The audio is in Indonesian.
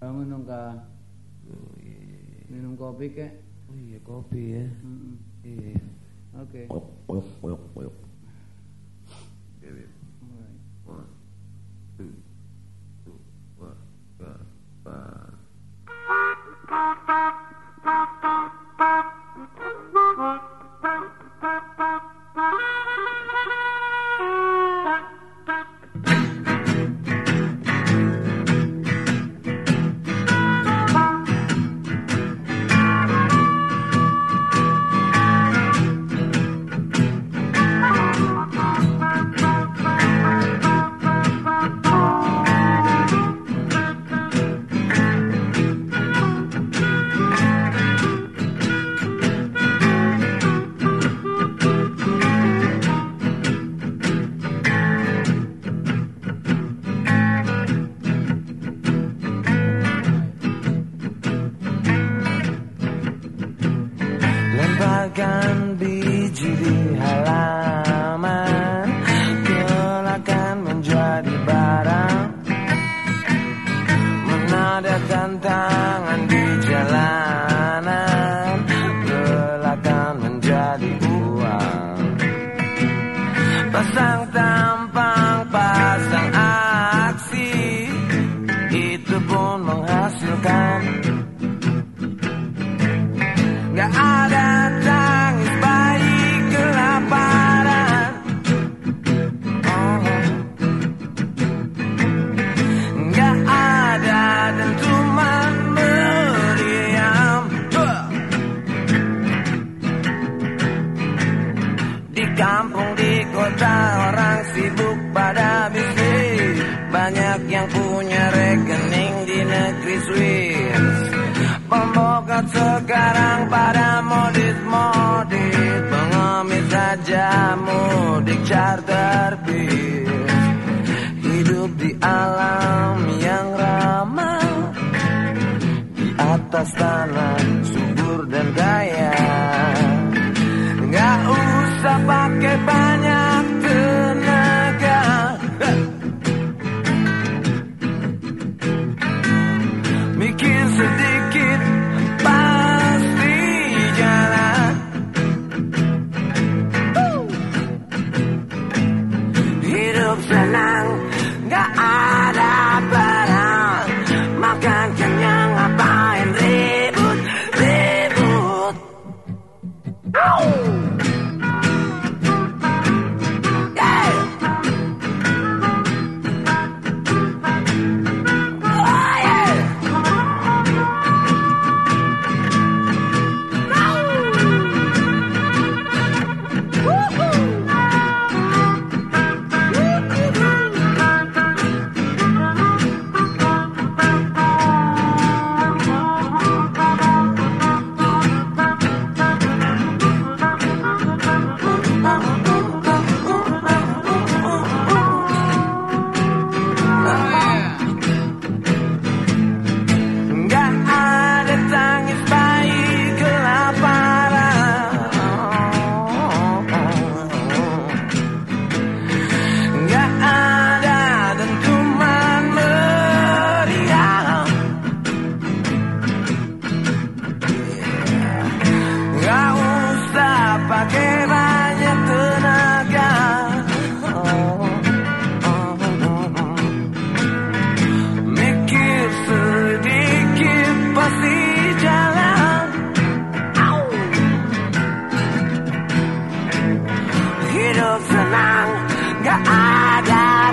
Bangun dong kak. Oh, Minum kopi kek. Oh iya kopi ya. Mm -mm. Iya. Oke. Okay. Lemparkan biji di halaman Kelakkan menjadi barang. Menada tantangan di jalanan Kelakkan menjadi uang Pasang tampang, sibuk pada bisnis. Banyak yang punya rekening di negeri Swiss. Pembokat sekarang pada modis-modis Pengemis saja mudik charter bis. Hidup di alam yang ramah. Di atas tanah subur dan kaya gonna Hidup senang gak ada